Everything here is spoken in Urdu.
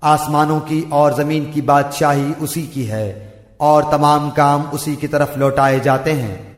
آسمانوں کی اور زمین کی بادشاہی اسی کی ہے اور تمام کام اسی کی طرف لوٹائے جاتے ہیں۔